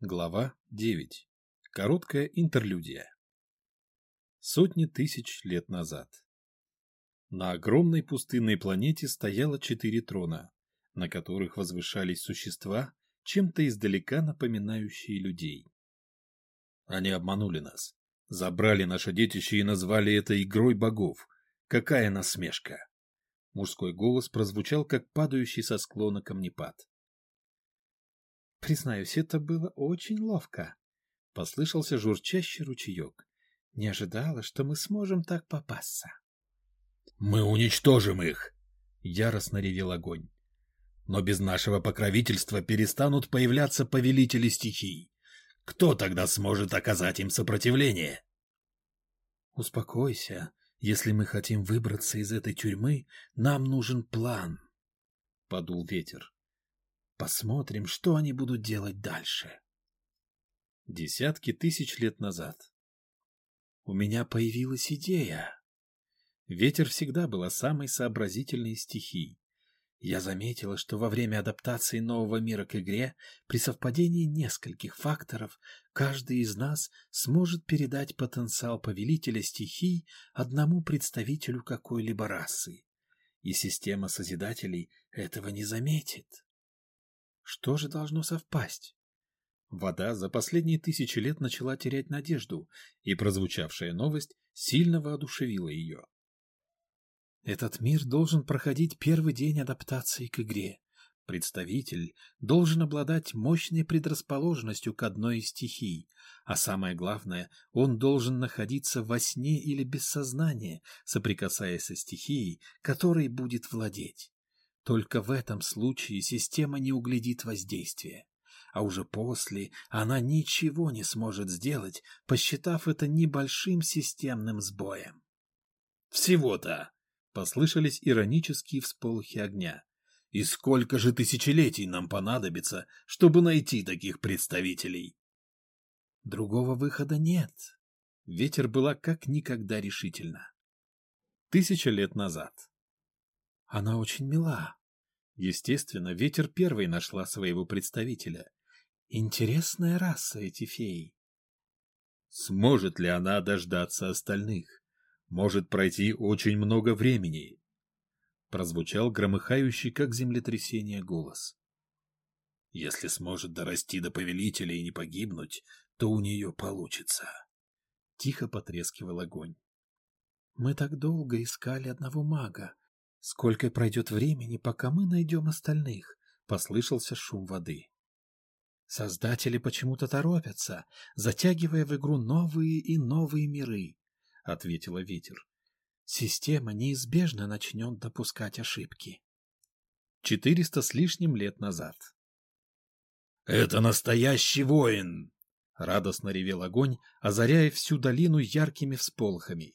Глава 9. Короткая интерлюдия. Сотни тысяч лет назад. На огромной пустынной планете стояло четыре трона, на которых возвышались существа, чем-то издалека напоминающие людей. Они обманули нас, забрали наше детище и назвали это игрой богов. Какая насмешка! Мужской голос прозвучал, как падающий со склона камнепад. Признаюсь, это было очень ловко. Послышался журчащий ручеек. Не ожидала, что мы сможем так попасться. Мы уничтожим их! Яростно ревел огонь. Но без нашего покровительства перестанут появляться повелители стихий. Кто тогда сможет оказать им сопротивление? Успокойся. Если мы хотим выбраться из этой тюрьмы, нам нужен план. Подул ветер. Посмотрим, что они будут делать дальше. Десятки тысяч лет назад. У меня появилась идея. Ветер всегда была самой сообразительной из стихий. Я заметила, что во время адаптации нового мира к игре, при совпадении нескольких факторов, каждый из нас сможет передать потенциал повелителя стихий одному представителю какой-либо расы. И система Созидателей этого не заметит. Что же должно совпасть? Вода за последние тысячи лет начала терять надежду, и прозвучавшая новость сильно воодушевила ее. Этот мир должен проходить первый день адаптации к игре. Представитель должен обладать мощной предрасположенностью к одной из стихий, а самое главное, он должен находиться во сне или без сознания, соприкасаясь со стихией, которой будет владеть. Только в этом случае система не углядит воздействие. А уже после она ничего не сможет сделать, посчитав это небольшим системным сбоем. «Всего-то!» — послышались иронические всполохи огня. «И сколько же тысячелетий нам понадобится, чтобы найти таких представителей?» Другого выхода нет. Ветер была как никогда решительна. Тысяча лет назад. Она очень мила. Естественно, ветер первой нашла своего представителя. Интересная раса эти феи. Сможет ли она дождаться остальных? Может пройти очень много времени. Прозвучал громыхающий, как землетрясение, голос. Если сможет дорасти до повелителя и не погибнуть, то у нее получится. Тихо потрескивал огонь. Мы так долго искали одного мага, Сколько пройдет времени, пока мы найдем остальных? Послышался шум воды. Создатели почему-то торопятся, затягивая в игру новые и новые миры, ответила ветер. Система неизбежно начнет допускать ошибки. Четыреста с лишним лет назад. «Это настоящий воин!» — радостно ревел огонь, озаряя всю долину яркими всполохами.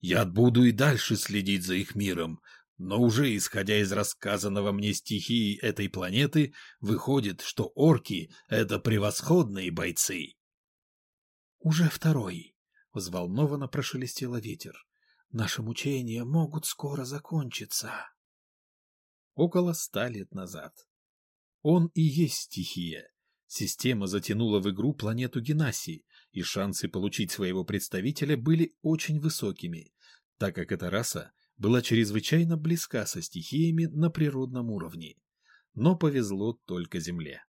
«Я буду и дальше следить за их миром, но уже исходя из рассказанного мне стихии этой планеты, выходит, что орки — это превосходные бойцы. «Уже второй!» — взволнованно прошелестело ветер. «Наши мучения могут скоро закончиться». Около ста лет назад. Он и есть стихия. Система затянула в игру планету Генаси, и шансы получить своего представителя были очень высокими, так как эта раса была чрезвычайно близка со стихиями на природном уровне, но повезло только Земле.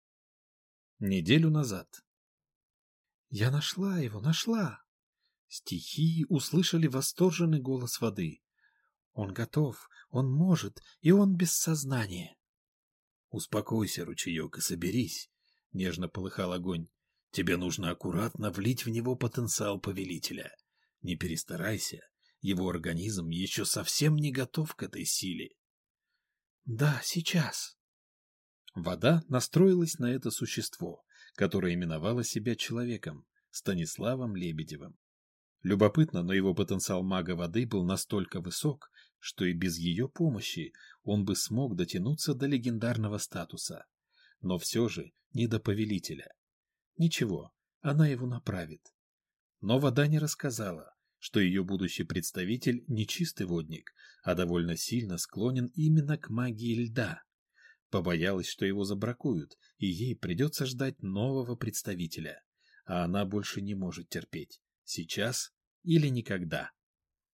Неделю назад. «Я нашла его, нашла!» Стихии услышали восторженный голос воды. «Он готов, он может, и он без сознания!» «Успокойся, ручеек, и соберись!» — нежно полыхал огонь. «Тебе нужно аккуратно влить в него потенциал повелителя. Не перестарайся, его организм еще совсем не готов к этой силе. Да, сейчас. Вода настроилась на это существо, которое именовало себя человеком, Станиславом Лебедевым. Любопытно, но его потенциал мага воды был настолько высок, что и без ее помощи он бы смог дотянуться до легендарного статуса. Но все же не до повелителя. Ничего, она его направит. Но вода не рассказала, что ее будущий представитель не чистый водник, а довольно сильно склонен именно к магии льда. Побоялась, что его забракуют, и ей придется ждать нового представителя. А она больше не может терпеть. Сейчас или никогда.